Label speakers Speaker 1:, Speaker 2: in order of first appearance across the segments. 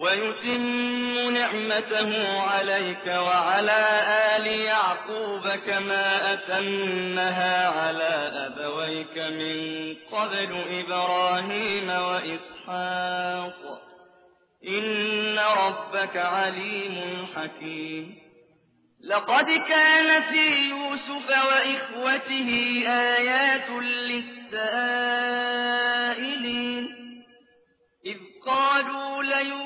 Speaker 1: ويتم نعمته عليك وعلى آل يعقوب كما أتمها على أبويك من قبل إبراهيم وإسحاق. إن ربك عليم حكيم. لقد كان في يوسف وإخوته آيات للسائلين. إذ قالوا ليوسف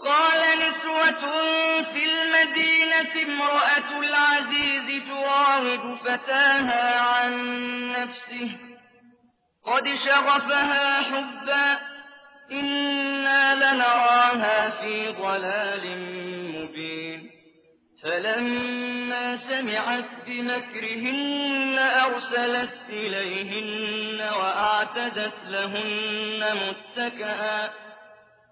Speaker 1: وقال نسوة في المدينة امرأة العزيز تراود فتاها عن نفسه. قد شغفها حبا إنا لنراها في ضلال مبين. فلما سمعت بمكرهن أرسلت إليهن وأعتدت لهن متكئا.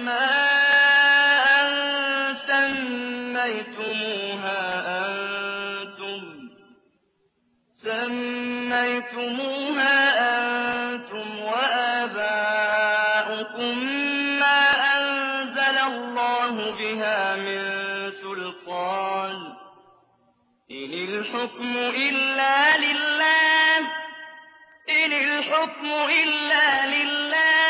Speaker 1: إلا أسماء سميتموها أنتم سميتموها أنتم وآباؤكم ما أنزل الله بها من سلطان إن الحكم إلا لله إن الحكم إلا لله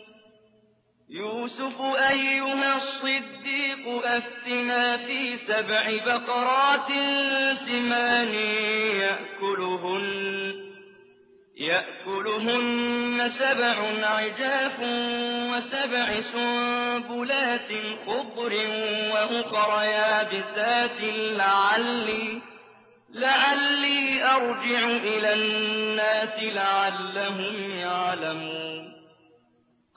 Speaker 1: يوسف أيها الصديق أفتنا في سبع بقرات سمان يأكلهن يأكلهن سبع عجاف وسبع سنبلات خضر وأخر يابسات لعلي لعلي أرجع إلى الناس لعلهم يعلمون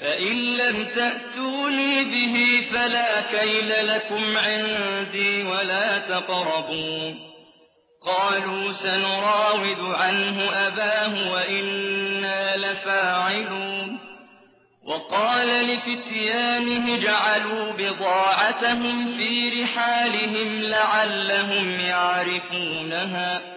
Speaker 1: فإن لم تأتوني به فلا كيل لكم عندي ولا تقربون قالوا سنراود عنه أباه وإنا لفاعلون. وقال لفتيانه جعلوا بضاعتهم في رحالهم لعلهم يعرفونها.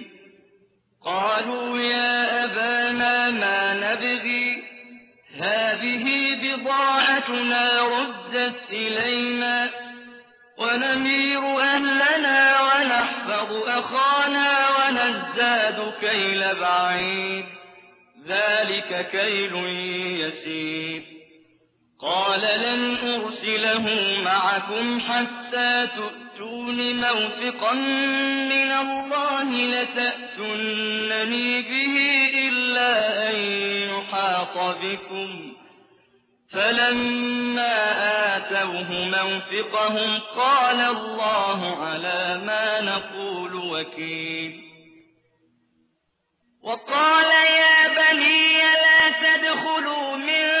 Speaker 1: قالوا يا أبانا ما نبغي؟ هذه بضاعتنا ردت إلينا ونمير أهلنا ونحفظ أخانا ونزداد كيل بعيد ذلك كيل يسير. قال لن أرسله معكم حتى تؤتون موثقا من الله لتأتنني به إلا أن يحاط بكم. فلما آتوه موثقهم قال الله على ما نقول وكيل. وقال يا بني لا تدخلوا من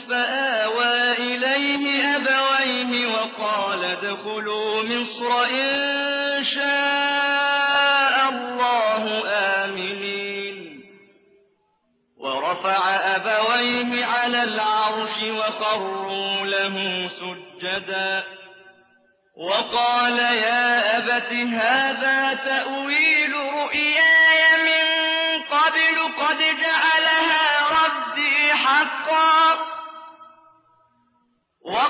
Speaker 1: ادخلوا مصر إن شاء الله آمنين. ورفع أبويه على العرش وخروا له سجدا. وقال يا أبت هذا تأويل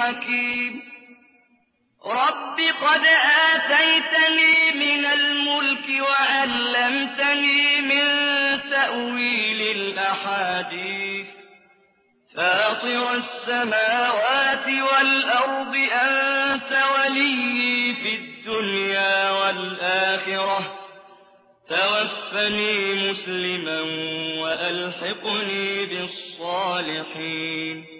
Speaker 1: الحكيم رب قد آتيتني من الملك وعلمتني من تأويل الأحاديث. فاطر السماوات والأرض أنت ولي في الدنيا والآخرة. توفني مسلما وألحقني بالصالحين.